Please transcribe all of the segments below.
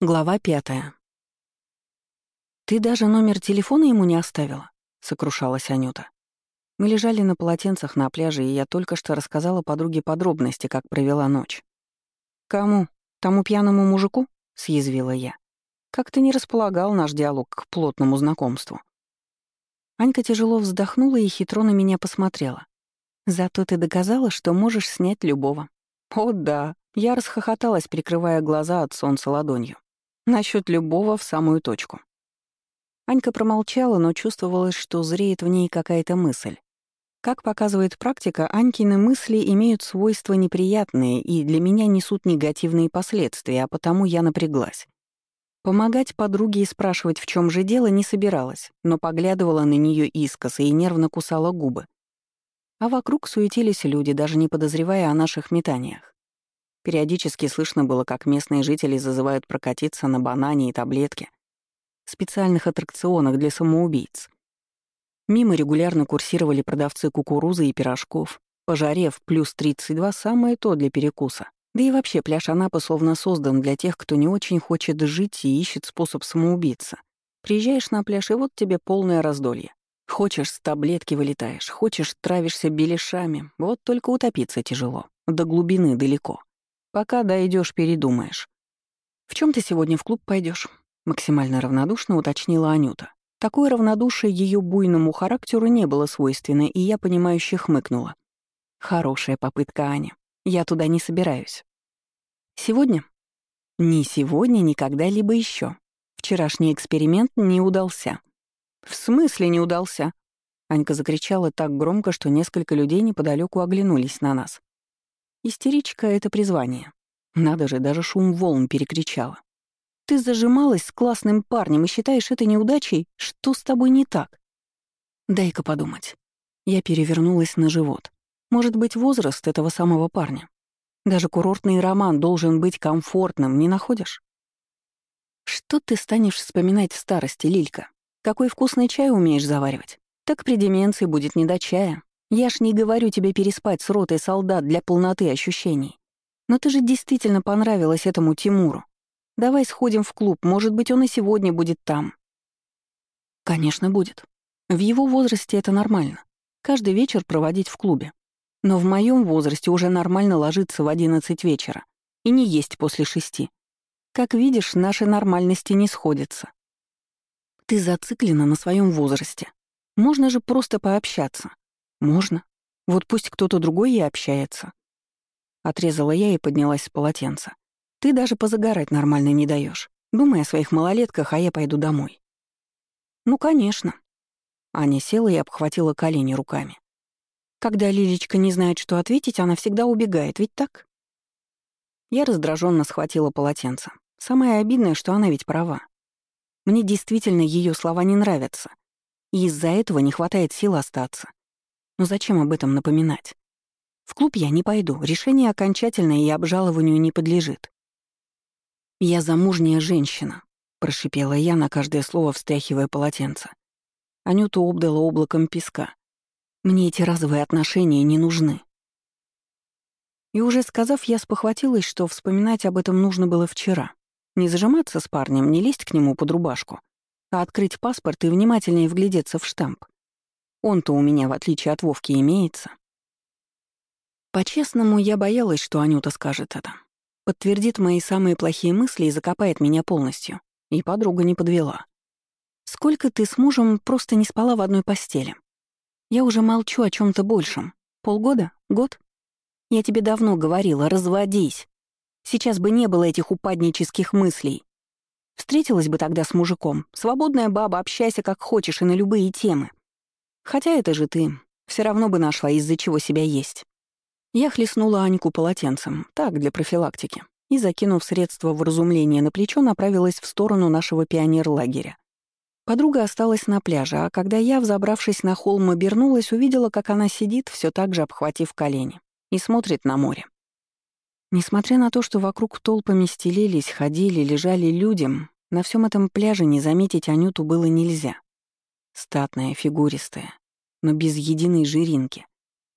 Глава пятая. «Ты даже номер телефона ему не оставила?» — сокрушалась Анюта. Мы лежали на полотенцах на пляже, и я только что рассказала подруге подробности, как провела ночь. «Кому? Тому пьяному мужику?» — съязвила я. Как-то не располагал наш диалог к плотному знакомству. Анька тяжело вздохнула и хитро на меня посмотрела. «Зато ты доказала, что можешь снять любого». «О, да!» — я расхохоталась, прикрывая глаза от солнца ладонью. Насчет любого в самую точку. Анька промолчала, но чувствовалось, что зреет в ней какая-то мысль. Как показывает практика, Анькины мысли имеют свойства неприятные и для меня несут негативные последствия, а потому я напряглась. Помогать подруге и спрашивать, в чем же дело, не собиралась, но поглядывала на нее искоса и нервно кусала губы. А вокруг суетились люди, даже не подозревая о наших метаниях. Периодически слышно было, как местные жители зазывают прокатиться на банане и таблетки, специальных аттракционах для самоубийц. Мимо регулярно курсировали продавцы кукурузы и пирожков. Пожарев плюс 32 — самое то для перекуса. Да и вообще пляж Анапы словно создан для тех, кто не очень хочет жить и ищет способ самоубиться. Приезжаешь на пляж, и вот тебе полное раздолье. Хочешь, с таблетки вылетаешь, хочешь, травишься беляшами. Вот только утопиться тяжело. До глубины далеко. Пока дойдешь, передумаешь. «В чем ты сегодня в клуб пойдешь? максимально равнодушно уточнила Анюта. Такое равнодушие ее буйному характеру не было свойственно, и я, понимающе хмыкнула. Хорошая попытка, Аня. Я туда не собираюсь. Сегодня? Ни сегодня, ни когда-либо еще. Вчерашний эксперимент не удался. В смысле не удался? Анька закричала так громко, что несколько людей неподалеку оглянулись на нас. Истеричка — это призвание. Надо же, даже шум волн перекричала. Ты зажималась с классным парнем и считаешь это неудачей? Что с тобой не так? Дай-ка подумать. Я перевернулась на живот. Может быть, возраст этого самого парня. Даже курортный роман должен быть комфортным, не находишь? Что ты станешь вспоминать в старости, Лилька? Какой вкусный чай умеешь заваривать? Так при деменции будет не до чая. Я ж не говорю тебе переспать с ротой солдат для полноты ощущений. Но ты же действительно понравилась этому Тимуру. Давай сходим в клуб, может быть, он и сегодня будет там. Конечно, будет. В его возрасте это нормально. Каждый вечер проводить в клубе. Но в моем возрасте уже нормально ложиться в одиннадцать вечера и не есть после шести. Как видишь, наши нормальности не сходятся. Ты зациклена на своем возрасте. Можно же просто пообщаться. «Можно. Вот пусть кто-то другой и общается». Отрезала я и поднялась с полотенца. «Ты даже позагорать нормально не даешь. Думай о своих малолетках, а я пойду домой». «Ну, конечно». Аня села и обхватила колени руками. «Когда Лилечка не знает, что ответить, она всегда убегает, ведь так?» Я раздраженно схватила полотенце. Самое обидное, что она ведь права. Мне действительно ее слова не нравятся. И из-за этого не хватает сил остаться. Но зачем об этом напоминать? В клуб я не пойду, решение окончательное и обжалованию не подлежит. «Я замужняя женщина», — прошипела я на каждое слово, встряхивая полотенце. Анюту обдала облаком песка. «Мне эти разовые отношения не нужны». И уже сказав, я спохватилась, что вспоминать об этом нужно было вчера. Не зажиматься с парнем, не лезть к нему под рубашку, а открыть паспорт и внимательнее вглядеться в штамп. Он-то у меня, в отличие от Вовки, имеется. По-честному, я боялась, что Анюта скажет это. Подтвердит мои самые плохие мысли и закопает меня полностью. И подруга не подвела. Сколько ты с мужем просто не спала в одной постели? Я уже молчу о чем то большем. Полгода? Год? Я тебе давно говорила, разводись. Сейчас бы не было этих упаднических мыслей. Встретилась бы тогда с мужиком. Свободная баба, общайся как хочешь и на любые темы. Хотя это же ты. Все равно бы нашла, из-за чего себя есть. Я хлестнула Аньку полотенцем, так, для профилактики, и, закинув средства в разумление на плечо, направилась в сторону нашего пионерлагеря. Подруга осталась на пляже, а когда я, взобравшись на холм, обернулась, увидела, как она сидит, все так же обхватив колени, и смотрит на море. Несмотря на то, что вокруг толпами стелились, ходили, лежали людям, на всем этом пляже не заметить Анюту было нельзя. Статная, фигуристая, но без единой жиринки,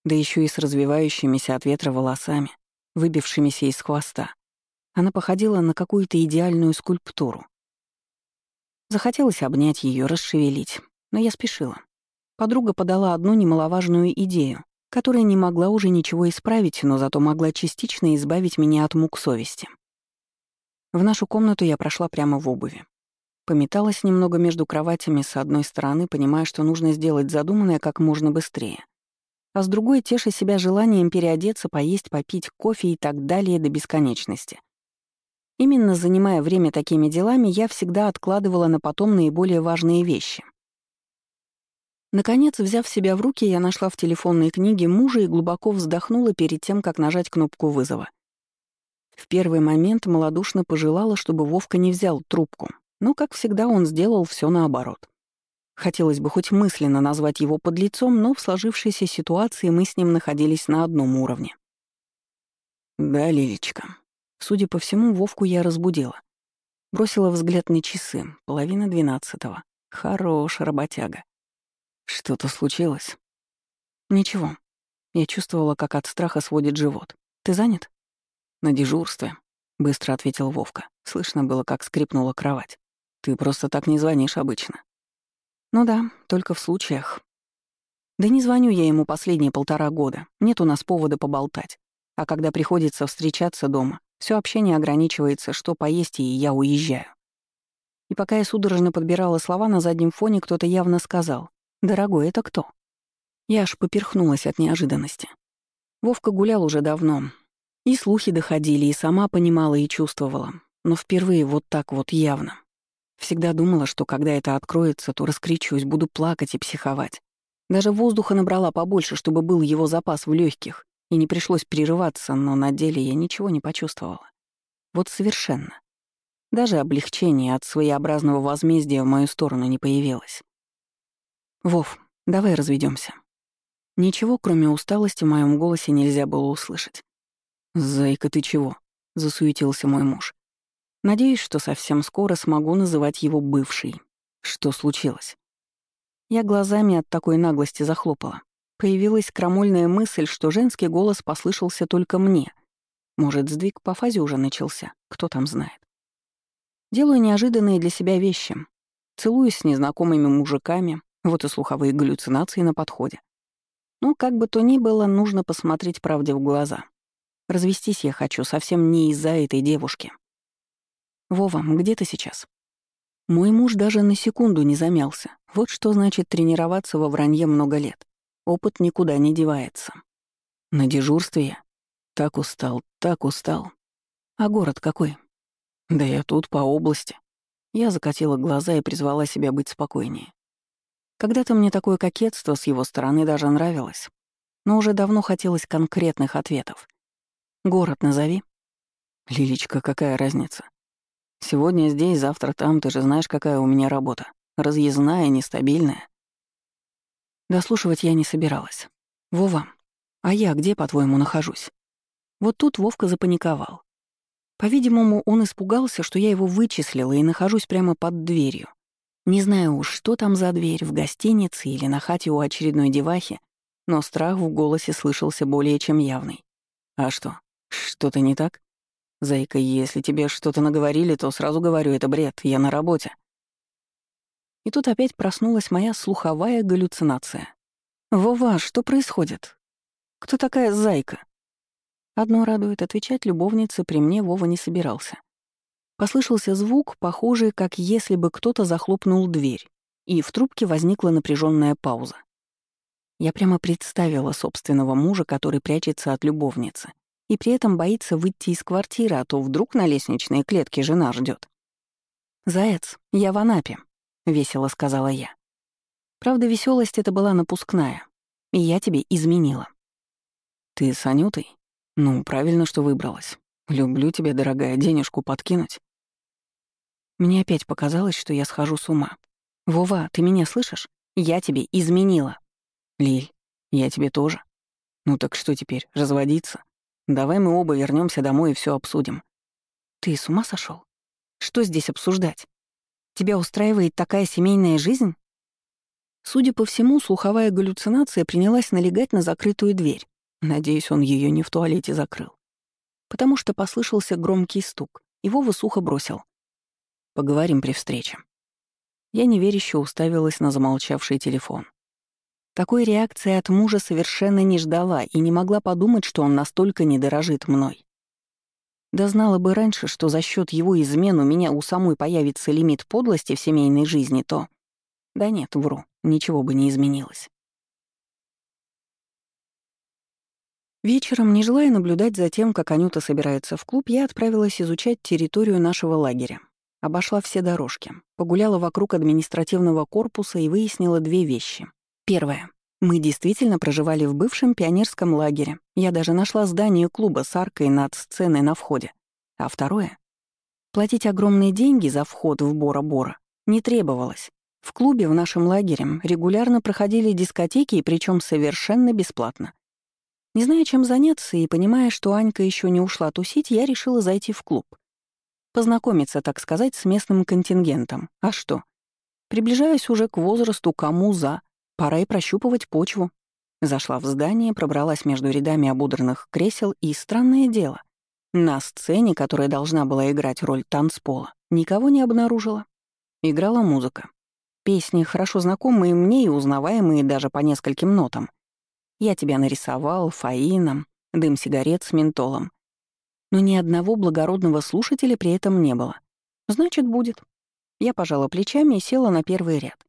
да еще и с развивающимися от ветра волосами, выбившимися из хвоста. Она походила на какую-то идеальную скульптуру. Захотелось обнять ее, расшевелить, но я спешила. Подруга подала одну немаловажную идею, которая не могла уже ничего исправить, но зато могла частично избавить меня от мук совести. В нашу комнату я прошла прямо в обуви. Пометалась немного между кроватями с одной стороны, понимая, что нужно сделать задуманное как можно быстрее. А с другой — теша себя желанием переодеться, поесть, попить кофе и так далее до бесконечности. Именно занимая время такими делами, я всегда откладывала на потом наиболее важные вещи. Наконец, взяв себя в руки, я нашла в телефонной книге мужа и глубоко вздохнула перед тем, как нажать кнопку вызова. В первый момент малодушно пожелала, чтобы Вовка не взял трубку, но, как всегда, он сделал все наоборот. Хотелось бы хоть мысленно назвать его подлецом, но в сложившейся ситуации мы с ним находились на одном уровне. «Да, Лилечка», Судя по всему, Вовку я разбудила. Бросила взгляд на часы, половина двенадцатого. Хорош работяга. Что-то случилось? Ничего. Я чувствовала, как от страха сводит живот. Ты занят? На дежурстве, быстро ответил Вовка. Слышно было, как скрипнула кровать. Ты просто так не звонишь обычно. Ну да, только в случаях. Да не звоню я ему последние полтора года. Нет у нас повода поболтать. А когда приходится встречаться дома, все общение ограничивается, что поесть, и я уезжаю. И пока я судорожно подбирала слова, на заднем фоне кто-то явно сказал «Дорогой, это кто?». Я аж поперхнулась от неожиданности. Вовка гулял уже давно. И слухи доходили, и сама понимала и чувствовала. Но впервые вот так вот явно. Всегда думала, что когда это откроется, то раскричусь, буду плакать и психовать. Даже воздуха набрала побольше, чтобы был его запас в легких, и не пришлось прерываться, но на деле я ничего не почувствовала. Вот совершенно. Даже облегчение от своеобразного возмездия в мою сторону не появилось. «Вов, давай разведемся. Ничего, кроме усталости, в моем голосе нельзя было услышать. «Зайка, ты чего?» — засуетился мой муж. «Надеюсь, что совсем скоро смогу называть его бывшей. Что случилось?» Я глазами от такой наглости захлопала. Появилась крамольная мысль, что женский голос послышался только мне. Может, сдвиг по фазе уже начался, кто там знает. Делаю неожиданные для себя вещи. Целуюсь с незнакомыми мужиками, вот и слуховые галлюцинации на подходе. Ну, как бы то ни было, нужно посмотреть правде в глаза. Развестись я хочу совсем не из-за этой девушки. «Вова, где ты сейчас?» Мой муж даже на секунду не замялся. Вот что значит тренироваться во вранье много лет. Опыт никуда не девается. На дежурстве я. Так устал, так устал. А город какой? Да я тут, по области. Я закатила глаза и призвала себя быть спокойнее. Когда-то мне такое кокетство с его стороны даже нравилось. Но уже давно хотелось конкретных ответов. Город назови. Лилечка, какая разница? Сегодня здесь, завтра там, ты же знаешь, какая у меня работа. Разъездная, нестабильная. Дослушивать я не собиралась. «Вова, а я где, по-твоему, нахожусь?» Вот тут Вовка запаниковал. По-видимому, он испугался, что я его вычислила и нахожусь прямо под дверью. Не знаю уж, что там за дверь, в гостинице или на хате у очередной девахи, но страх в голосе слышался более чем явный. «А что, что-то не так?» «Зайка, если тебе что-то наговорили, то сразу говорю, это бред, я на работе». И тут опять проснулась моя слуховая галлюцинация. «Вова, что происходит? Кто такая зайка?» Одно радует, отвечать любовнице при мне Вова не собирался. Послышался звук, похожий, как если бы кто-то захлопнул дверь, и в трубке возникла напряженная пауза. Я прямо представила собственного мужа, который прячется от любовницы, и при этом боится выйти из квартиры, а то вдруг на лестничной клетке жена ждет. «Заяц, я в Анапе», — весело сказала я. Правда, веселость это была напускная, и я тебе изменила. Ты с Анютой? Ну, правильно, что выбралась. Люблю тебя, дорогая, денежку подкинуть. Мне опять показалось, что я схожу с ума. Вова, ты меня слышишь? Я тебе изменила. Лиль, я тебе тоже. Ну так что теперь, разводиться? Давай мы оба вернемся домой и все обсудим. Ты с ума сошел? Что здесь обсуждать? Тебя устраивает такая семейная жизнь?» Судя по всему, слуховая галлюцинация принялась налегать на закрытую дверь. Надеюсь, он ее не в туалете закрыл. потому что послышался громкий стук. Его высухо бросил. «Поговорим при встрече». Я неверяще уставилась на замолчавший телефон. Такой реакции от мужа совершенно не ждала и не могла подумать, что он настолько не дорожит мной. Да знала бы раньше, что за счет его измен у меня у самой появится лимит подлости в семейной жизни, то... Да нет, вру, ничего бы не изменилось. Вечером, не желая наблюдать за тем, как Анюта собирается в клуб, я отправилась изучать территорию нашего лагеря. Обошла все дорожки, погуляла вокруг административного корпуса и выяснила две вещи. Первое. Мы действительно проживали в бывшем пионерском лагере. Я даже нашла здание клуба с аркой над сценой на входе. А второе. Платить огромные деньги за вход в Бора-Бора не требовалось. В клубе в нашем лагере регулярно проходили дискотеки, и причем совершенно бесплатно. Не зная, чем заняться и понимая, что Анька еще не ушла тусить, я решила зайти в клуб. Познакомиться, так сказать, с местным контингентом. А что? Приближаясь уже к возрасту, кому за, пора и прощупывать почву. Зашла в здание, пробралась между рядами ободранных кресел и, странное дело, на сцене, которая должна была играть роль танцпола, никого не обнаружила. Играла музыка. Песни, хорошо знакомые мне и узнаваемые даже по нескольким нотам — я тебя нарисовал, фаином, дым сигарет с ментолом. Но ни одного благородного слушателя при этом не было. Значит, будет. Я пожала плечами и села на первый ряд.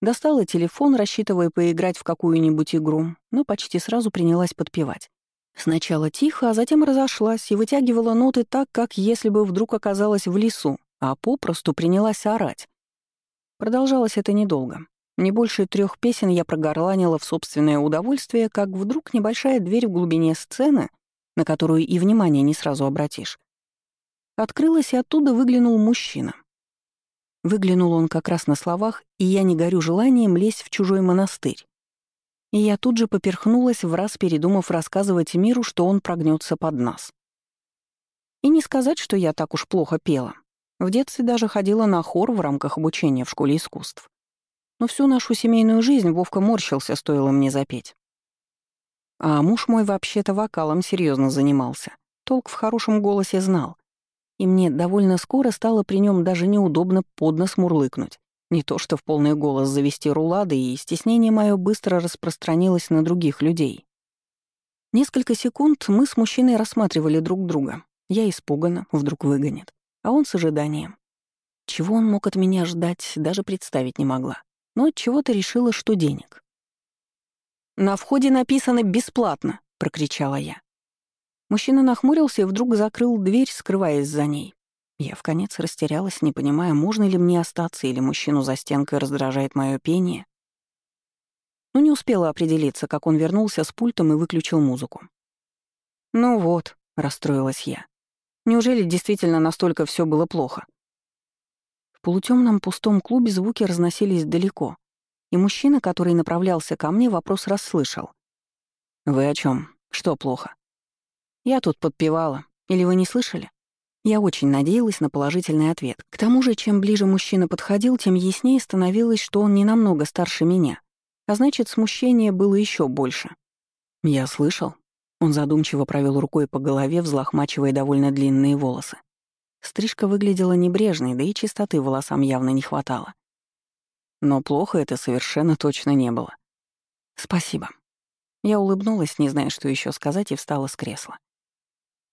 Достала телефон, рассчитывая поиграть в какую-нибудь игру, но почти сразу принялась подпевать. Сначала тихо, а затем разошлась и вытягивала ноты так, как если бы вдруг оказалась в лесу, а попросту принялась орать. Продолжалось это недолго. Не больше трех песен я прогорланила в собственное удовольствие, как вдруг небольшая дверь в глубине сцены, на которую и внимания не сразу обратишь, открылась, и оттуда выглянул мужчина. Выглянул он как раз на словах, и я не горю желанием лезть в чужой монастырь. И я тут же поперхнулась, в раз передумав рассказывать миру, что он прогнется под нас. И не сказать, что я так уж плохо пела. В детстве даже ходила на хор в рамках обучения в школе искусств. Но всю нашу семейную жизнь Вовка морщился, стоило мне запеть. А муж мой вообще-то вокалом серьезно занимался. Толк в хорошем голосе знал. И мне довольно скоро стало при нем даже неудобно под нос мурлыкнуть. Не то что в полный голос завести рулады, и стеснение мое быстро распространилось на других людей. Несколько секунд мы с мужчиной рассматривали друг друга. Я испуганно, вдруг выгонит. А он с ожиданием. Чего он мог от меня ждать, даже представить не могла но от чего-то решила, что денег. «На входе написано «бесплатно», — прокричала я. Мужчина нахмурился и вдруг закрыл дверь, скрываясь за ней. Я в конец растерялась, не понимая, можно ли мне остаться или мужчину за стенкой раздражает мое пение. Но не успела определиться, как он вернулся с пультом и выключил музыку. «Ну вот», — расстроилась я. «Неужели действительно настолько все было плохо?» В полутемном пустом клубе звуки разносились далеко, и мужчина, который направлялся ко мне, вопрос расслышал. «Вы о чем? Что плохо?» «Я тут подпевала. Или вы не слышали?» Я очень надеялась на положительный ответ. К тому же, чем ближе мужчина подходил, тем яснее становилось, что он не намного старше меня. А значит, смущение было еще больше. «Я слышал». Он задумчиво провел рукой по голове, взлохмачивая довольно длинные волосы. Стрижка выглядела небрежной, да и чистоты волосам явно не хватало. Но плохо это совершенно точно не было. «Спасибо». Я улыбнулась, не зная, что еще сказать, и встала с кресла.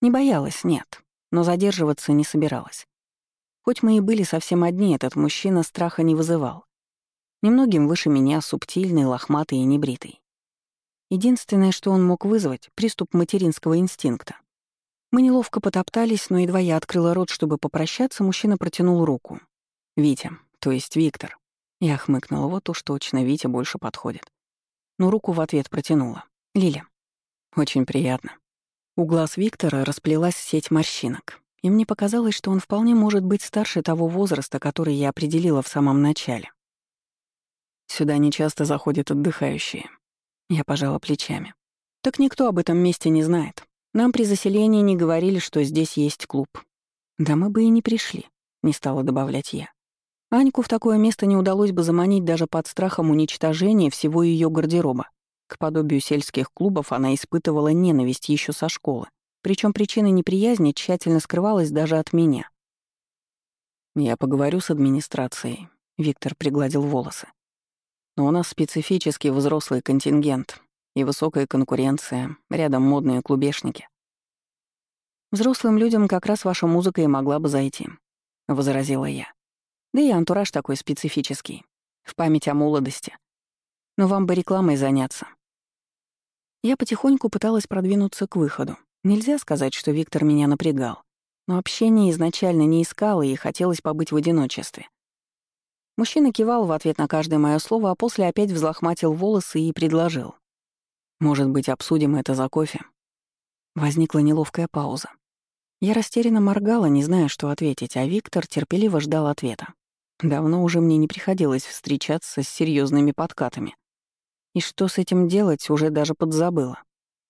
Не боялась, нет, но задерживаться не собиралась. Хоть мы и были совсем одни, этот мужчина страха не вызывал. Немногим выше меня, субтильный, лохматый и небритый. Единственное, что он мог вызвать — приступ материнского инстинкта. Мы неловко потоптались, но едва я открыла рот, чтобы попрощаться, мужчина протянул руку. «Витя, то есть Виктор». Я хмыкнула, вот уж точно Витя больше подходит. Но руку в ответ протянула. «Лиля». «Очень приятно». У глаз Виктора расплелась сеть морщинок, и мне показалось, что он вполне может быть старше того возраста, который я определила в самом начале. Сюда нечасто заходят отдыхающие. Я пожала плечами. Так никто об этом месте не знает. Нам при заселении не говорили, что здесь есть клуб. Да мы бы и не пришли, не стала добавлять я. Аньку в такое место не удалось бы заманить даже под страхом уничтожения всего ее гардероба. К подобию сельских клубов она испытывала ненависть еще со школы, Причем причина неприязни тщательно скрывалась даже от меня. «Я поговорю с администрацией», — Виктор пригладил волосы. «Но у нас специфический взрослый контингент и высокая конкуренция, рядом модные клубешники. Взрослым людям как раз ваша музыка и могла бы зайти», — возразила я. «Да и антураж такой специфический, в память о молодости. Но вам бы рекламой заняться». Я потихоньку пыталась продвинуться к выходу. Нельзя сказать, что Виктор меня напрягал, но общение изначально не искала и хотелось побыть в одиночестве. Мужчина кивал в ответ на каждое мое слово, а после опять взлохматил волосы и предложил. «Может быть, обсудим это за кофе?» Возникла неловкая пауза. Я растерянно моргала, не зная, что ответить, а Виктор терпеливо ждал ответа. Давно уже мне не приходилось встречаться с серьезными подкатами. И что с этим делать, уже даже подзабыла.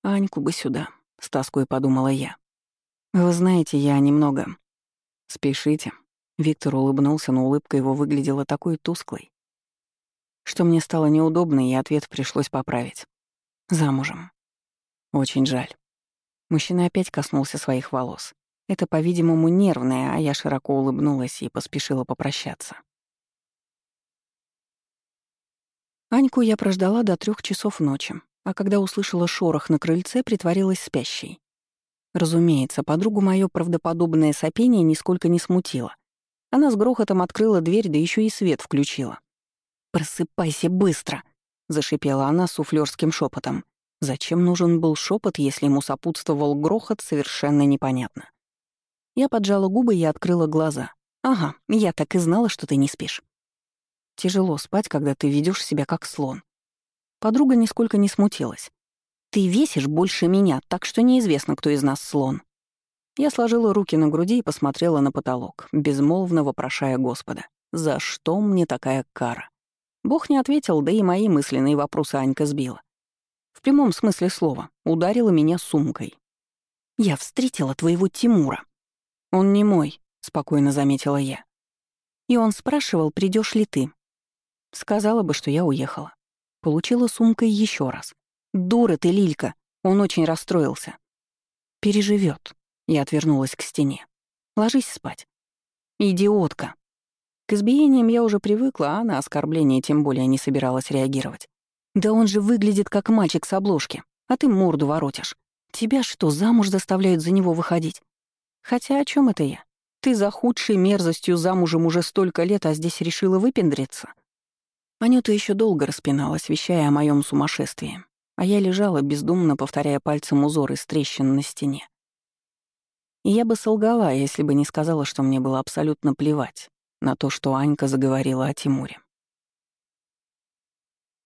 Аньку бы сюда. — с тоской подумала я. «Вы знаете, я немного...» «Спешите». Виктор улыбнулся, но улыбка его выглядела такой тусклой, что мне стало неудобно, и ответ пришлось поправить. «Замужем». «Очень жаль». Мужчина опять коснулся своих волос. Это, по-видимому, нервное, а я широко улыбнулась и поспешила попрощаться. Аньку я прождала до трех часов ночи а когда услышала шорох на крыльце, притворилась спящей. Разумеется, подругу мое правдоподобное сопение нисколько не смутило. Она с грохотом открыла дверь, да еще и свет включила. «Просыпайся быстро!» — зашипела она суфлёрским шепотом. Зачем нужен был шепот, если ему сопутствовал грохот, совершенно непонятно. Я поджала губы и открыла глаза. «Ага, я так и знала, что ты не спишь». Тяжело спать, когда ты ведешь себя как слон. Подруга нисколько не смутилась. «Ты весишь больше меня, так что неизвестно, кто из нас слон». Я сложила руки на груди и посмотрела на потолок, безмолвно вопрошая Господа. «За что мне такая кара?» Бог не ответил, да и мои мысленные вопросы Анька сбила. В прямом смысле слова, ударила меня сумкой. «Я встретила твоего Тимура». «Он не мой», — спокойно заметила я. И он спрашивал, придешь ли ты. Сказала бы, что я уехала. Получила сумкой еще раз. «Дура ты, Лилька!» Он очень расстроился. «Переживет. Я отвернулась к стене. «Ложись спать». «Идиотка!» К избиениям я уже привыкла, а на оскорбление тем более не собиралась реагировать. «Да он же выглядит как мальчик с обложки, а ты морду воротишь. Тебя что, замуж заставляют за него выходить? Хотя о чем это я? Ты за худшей мерзостью замужем уже столько лет, а здесь решила выпендриться?» Анюта еще долго распиналась, вещая о моем сумасшествии, а я лежала, бездумно повторяя пальцем узор из трещин на стене. И я бы солгала, если бы не сказала, что мне было абсолютно плевать на то, что Анька заговорила о Тимуре.